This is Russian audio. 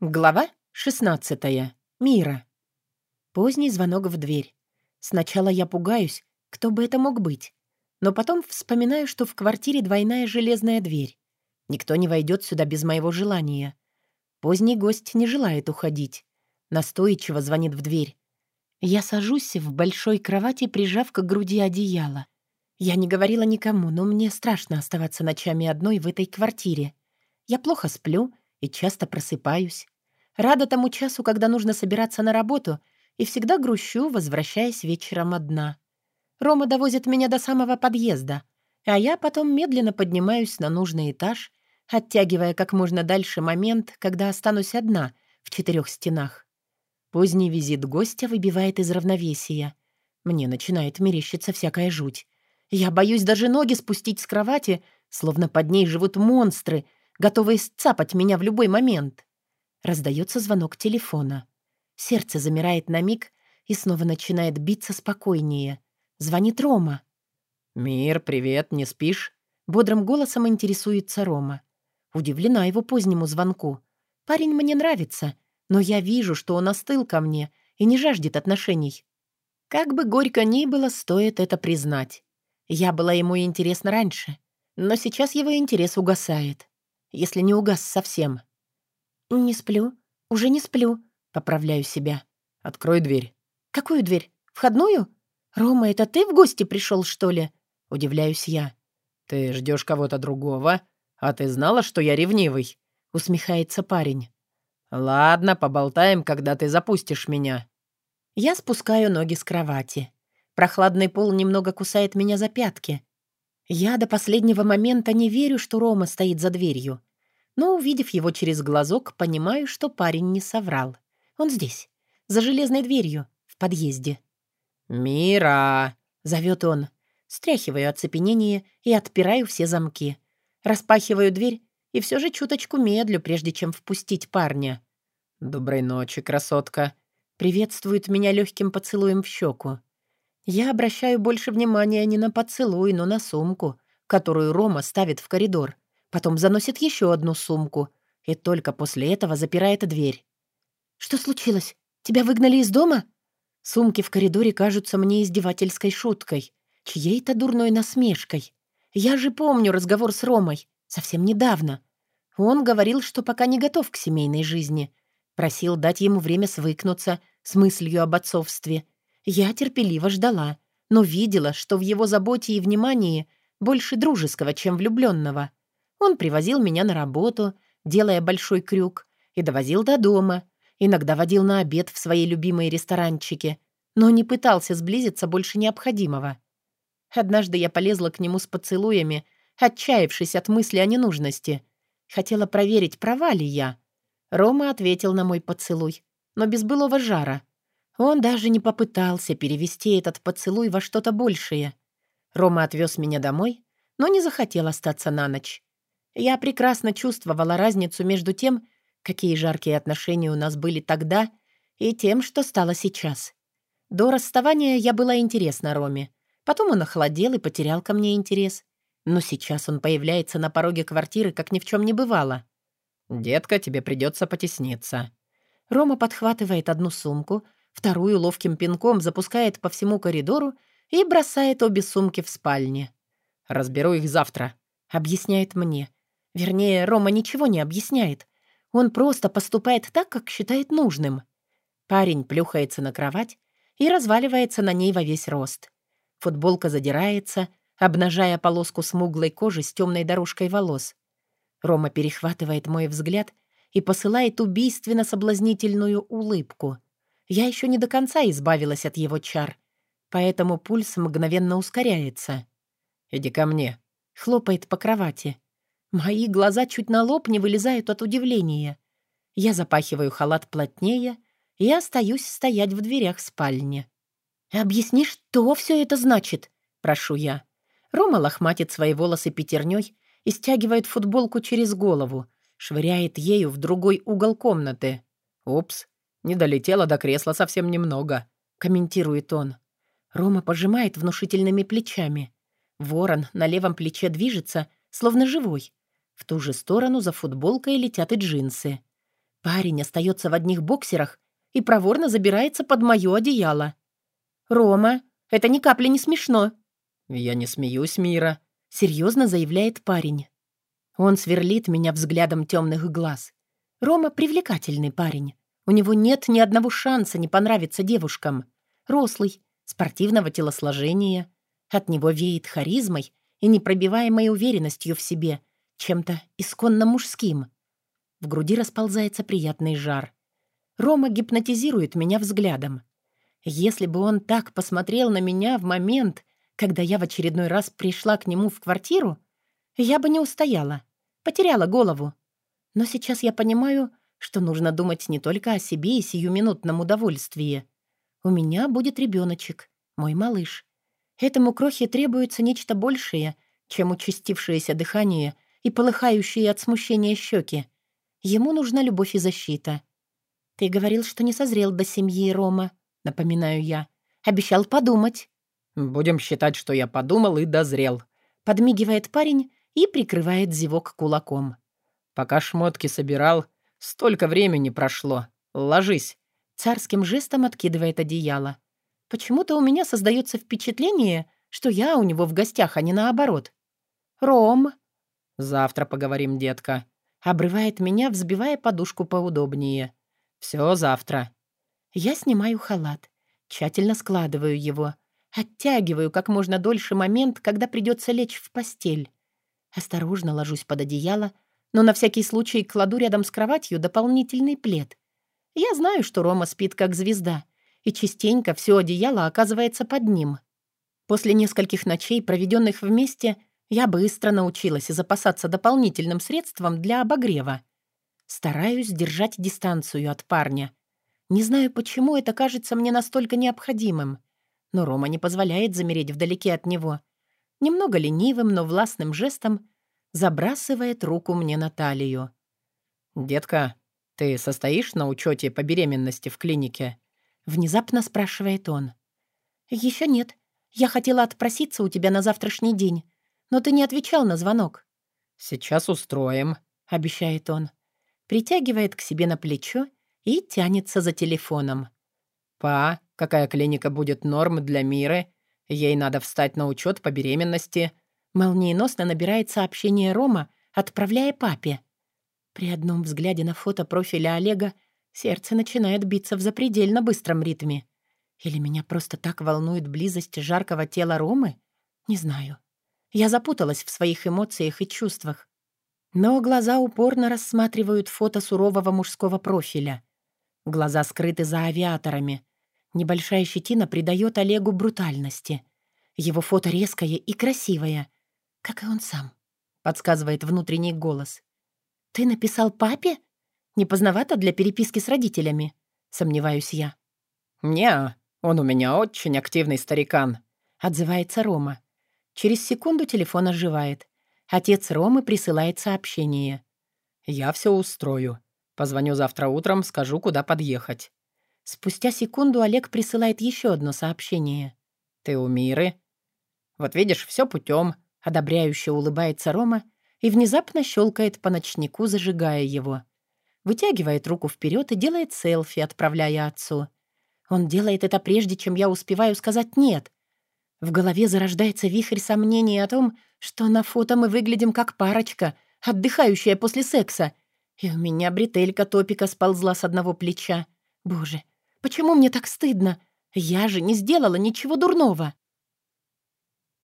Глава 16. Мира. Поздний звонок в дверь. Сначала я пугаюсь, кто бы это мог быть. Но потом вспоминаю, что в квартире двойная железная дверь. Никто не войдет сюда без моего желания. Поздний гость не желает уходить. Настойчиво звонит в дверь. Я сажусь в большой кровати, прижав к груди одеяло. Я не говорила никому, но мне страшно оставаться ночами одной в этой квартире. Я плохо сплю — и часто просыпаюсь. Рада тому часу, когда нужно собираться на работу, и всегда грущу, возвращаясь вечером одна. Рома довозит меня до самого подъезда, а я потом медленно поднимаюсь на нужный этаж, оттягивая как можно дальше момент, когда останусь одна в четырех стенах. Поздний визит гостя выбивает из равновесия. Мне начинает мерещиться всякая жуть. Я боюсь даже ноги спустить с кровати, словно под ней живут монстры, готовые сцапать меня в любой момент. Раздается звонок телефона. Сердце замирает на миг и снова начинает биться спокойнее. Звонит Рома. «Мир, привет, не спишь?» Бодрым голосом интересуется Рома. Удивлена его позднему звонку. Парень мне нравится, но я вижу, что он остыл ко мне и не жаждет отношений. Как бы горько ни было, стоит это признать. Я была ему интересна раньше, но сейчас его интерес угасает если не угас совсем. «Не сплю. Уже не сплю», — поправляю себя. «Открой дверь». «Какую дверь? Входную? Рома, это ты в гости пришел, что ли?» — удивляюсь я. «Ты ждешь кого-то другого? А ты знала, что я ревнивый?» — усмехается парень. «Ладно, поболтаем, когда ты запустишь меня». Я спускаю ноги с кровати. Прохладный пол немного кусает меня за пятки. Я до последнего момента не верю, что Рома стоит за дверью но, увидев его через глазок, понимаю, что парень не соврал. Он здесь, за железной дверью, в подъезде. «Мира!» — зовет он. Стряхиваю оцепенение и отпираю все замки. Распахиваю дверь и все же чуточку медлю, прежде чем впустить парня. «Доброй ночи, красотка!» Приветствует меня легким поцелуем в щеку. Я обращаю больше внимания не на поцелуй, но на сумку, которую Рома ставит в коридор потом заносит еще одну сумку и только после этого запирает дверь. «Что случилось? Тебя выгнали из дома?» Сумки в коридоре кажутся мне издевательской шуткой, чьей-то дурной насмешкой. Я же помню разговор с Ромой, совсем недавно. Он говорил, что пока не готов к семейной жизни. Просил дать ему время свыкнуться с мыслью об отцовстве. Я терпеливо ждала, но видела, что в его заботе и внимании больше дружеского, чем влюбленного. Он привозил меня на работу, делая большой крюк, и довозил до дома, иногда водил на обед в свои любимые ресторанчики, но не пытался сблизиться больше необходимого. Однажды я полезла к нему с поцелуями, отчаявшись от мысли о ненужности. Хотела проверить, права ли я. Рома ответил на мой поцелуй, но без былого жара. Он даже не попытался перевести этот поцелуй во что-то большее. Рома отвез меня домой, но не захотел остаться на ночь. Я прекрасно чувствовала разницу между тем, какие жаркие отношения у нас были тогда, и тем, что стало сейчас. До расставания я была интересна Роме. Потом он охладел и потерял ко мне интерес. Но сейчас он появляется на пороге квартиры, как ни в чем не бывало. «Детка, тебе придется потесниться». Рома подхватывает одну сумку, вторую ловким пинком запускает по всему коридору и бросает обе сумки в спальне. «Разберу их завтра», — объясняет мне. Вернее, Рома ничего не объясняет. Он просто поступает так, как считает нужным. Парень плюхается на кровать и разваливается на ней во весь рост. Футболка задирается, обнажая полоску смуглой кожи с темной дорожкой волос. Рома перехватывает мой взгляд и посылает убийственно соблазнительную улыбку. Я еще не до конца избавилась от его чар, поэтому пульс мгновенно ускоряется. «Иди ко мне», — хлопает по кровати. Мои глаза чуть на лоб не вылезают от удивления. Я запахиваю халат плотнее и остаюсь стоять в дверях спальни. «Объясни, что все это значит?» — прошу я. Рома лохматит свои волосы пятерней и стягивает футболку через голову, швыряет ею в другой угол комнаты. «Упс, не долетела до кресла совсем немного», — комментирует он. Рома пожимает внушительными плечами. Ворон на левом плече движется, словно живой. В ту же сторону за футболкой летят и джинсы. Парень остается в одних боксерах и проворно забирается под мое одеяло. «Рома, это ни капли не смешно». «Я не смеюсь, Мира», — серьезно заявляет парень. Он сверлит меня взглядом темных глаз. Рома привлекательный парень. У него нет ни одного шанса не понравиться девушкам. Рослый, спортивного телосложения. От него веет харизмой и непробиваемой уверенностью в себе, чем-то исконно мужским. В груди расползается приятный жар. Рома гипнотизирует меня взглядом. Если бы он так посмотрел на меня в момент, когда я в очередной раз пришла к нему в квартиру, я бы не устояла, потеряла голову. Но сейчас я понимаю, что нужно думать не только о себе и сиюминутном удовольствии. У меня будет ребеночек, мой малыш. Этому крохе требуется нечто большее, чем участившееся дыхание и полыхающие от смущения щеки. Ему нужна любовь и защита. «Ты говорил, что не созрел до семьи, Рома», — напоминаю я. «Обещал подумать». «Будем считать, что я подумал и дозрел», — подмигивает парень и прикрывает зевок кулаком. «Пока шмотки собирал, столько времени прошло. Ложись». Царским жестом откидывает одеяло. Почему-то у меня создается впечатление, что я у него в гостях, а не наоборот. «Ром!» «Завтра поговорим, детка», — обрывает меня, взбивая подушку поудобнее. «Все завтра». Я снимаю халат, тщательно складываю его, оттягиваю как можно дольше момент, когда придется лечь в постель. Осторожно ложусь под одеяло, но на всякий случай кладу рядом с кроватью дополнительный плед. Я знаю, что Рома спит как звезда, и частенько все одеяло оказывается под ним. После нескольких ночей, проведенных вместе, я быстро научилась запасаться дополнительным средством для обогрева. Стараюсь держать дистанцию от парня. Не знаю, почему это кажется мне настолько необходимым, но Рома не позволяет замереть вдалеке от него. Немного ленивым, но властным жестом забрасывает руку мне на талию. «Детка, ты состоишь на учете по беременности в клинике?» Внезапно спрашивает он. «Еще нет. Я хотела отпроситься у тебя на завтрашний день, но ты не отвечал на звонок». «Сейчас устроим», — обещает он. Притягивает к себе на плечо и тянется за телефоном. «Па, какая клиника будет норм для Миры? Ей надо встать на учет по беременности». Молниеносно набирает сообщение Рома, отправляя папе. При одном взгляде на фото профиля Олега сердце начинает биться в запредельно быстром ритме. Или меня просто так волнует близость жаркого тела Ромы? Не знаю. Я запуталась в своих эмоциях и чувствах. Но глаза упорно рассматривают фото сурового мужского профиля. Глаза скрыты за авиаторами. Небольшая щетина придает Олегу брутальности. Его фото резкое и красивое, как и он сам, подсказывает внутренний голос. «Ты написал папе? Не поздновато для переписки с родителями?» Сомневаюсь я. «Не, он у меня очень активный старикан», — отзывается Рома. Через секунду телефон оживает. Отец Ромы присылает сообщение. «Я все устрою. Позвоню завтра утром, скажу, куда подъехать». Спустя секунду Олег присылает еще одно сообщение. «Ты у Миры?» «Вот видишь, все путем», — одобряюще улыбается Рома и внезапно щелкает по ночнику, зажигая его. Вытягивает руку вперед и делает селфи, отправляя отцу. Он делает это прежде, чем я успеваю сказать «нет». В голове зарождается вихрь сомнений о том, что на фото мы выглядим как парочка, отдыхающая после секса. И у меня бретелька топика сползла с одного плеча. Боже, почему мне так стыдно? Я же не сделала ничего дурного.